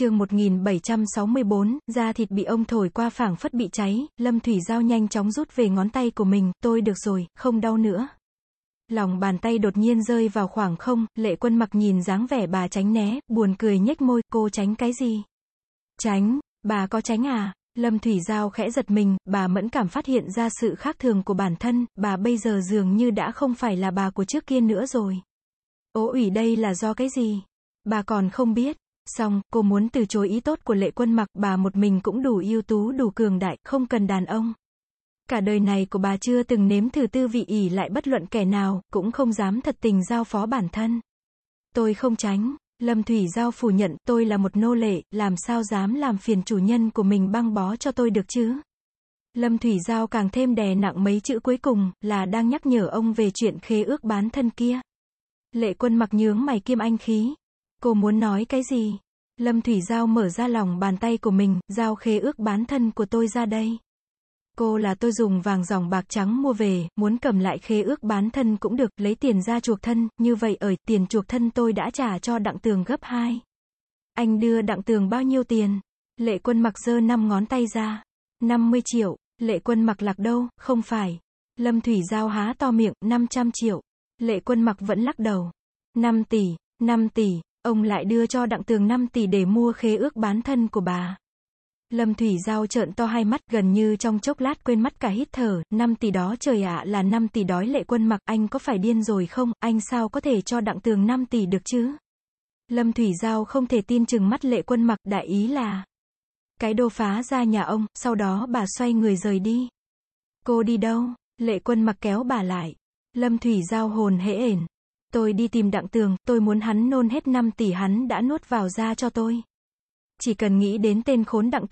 chương 1764, da thịt bị ông thổi qua phảng phất bị cháy, Lâm Thủy Giao nhanh chóng rút về ngón tay của mình, tôi được rồi, không đau nữa. Lòng bàn tay đột nhiên rơi vào khoảng không, lệ quân mặc nhìn dáng vẻ bà tránh né, buồn cười nhếch môi, cô tránh cái gì? Tránh, bà có tránh à? Lâm Thủy Giao khẽ giật mình, bà mẫn cảm phát hiện ra sự khác thường của bản thân, bà bây giờ dường như đã không phải là bà của trước kia nữa rồi. Ố ủy đây là do cái gì? Bà còn không biết. Xong, cô muốn từ chối ý tốt của lệ quân mặc, bà một mình cũng đủ ưu tú đủ cường đại, không cần đàn ông. Cả đời này của bà chưa từng nếm thử tư vị ỉ lại bất luận kẻ nào, cũng không dám thật tình giao phó bản thân. Tôi không tránh. Lâm Thủy Giao phủ nhận tôi là một nô lệ, làm sao dám làm phiền chủ nhân của mình băng bó cho tôi được chứ? Lâm Thủy Giao càng thêm đè nặng mấy chữ cuối cùng, là đang nhắc nhở ông về chuyện khế ước bán thân kia. Lệ quân mặc nhướng mày kim anh khí. Cô muốn nói cái gì? Lâm Thủy Giao mở ra lòng bàn tay của mình, giao khế ước bán thân của tôi ra đây. Cô là tôi dùng vàng dòng bạc trắng mua về, muốn cầm lại khế ước bán thân cũng được, lấy tiền ra chuộc thân, như vậy ở tiền chuộc thân tôi đã trả cho đặng tường gấp 2. Anh đưa đặng tường bao nhiêu tiền? Lệ quân mặc dơ năm ngón tay ra. 50 triệu, lệ quân mặc lạc đâu, không phải. Lâm Thủy Giao há to miệng, 500 triệu. Lệ quân mặc vẫn lắc đầu. 5 tỷ, 5 tỷ, ông lại đưa cho đặng tường 5 tỷ để mua khế ước bán thân của bà. Lâm Thủy Giao trợn to hai mắt gần như trong chốc lát quên mắt cả hít thở, 5 tỷ đó trời ạ là 5 tỷ đói lệ quân mặc, anh có phải điên rồi không, anh sao có thể cho đặng tường 5 tỷ được chứ? Lâm Thủy Giao không thể tin chừng mắt lệ quân mặc, đại ý là cái đồ phá ra nhà ông, sau đó bà xoay người rời đi. Cô đi đâu? Lệ quân mặc kéo bà lại. Lâm Thủy Giao hồn hễ ển. Tôi đi tìm đặng tường, tôi muốn hắn nôn hết 5 tỷ hắn đã nuốt vào ra cho tôi. Chỉ cần nghĩ đến tên khốn đặng